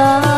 Tanda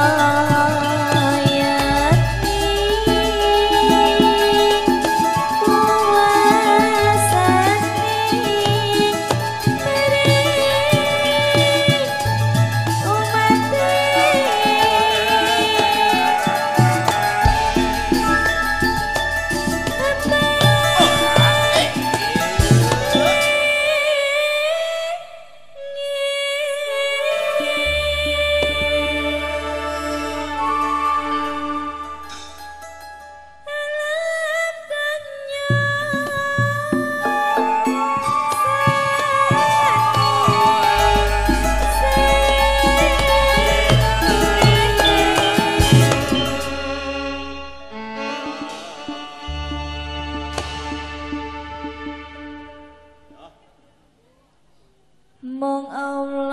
all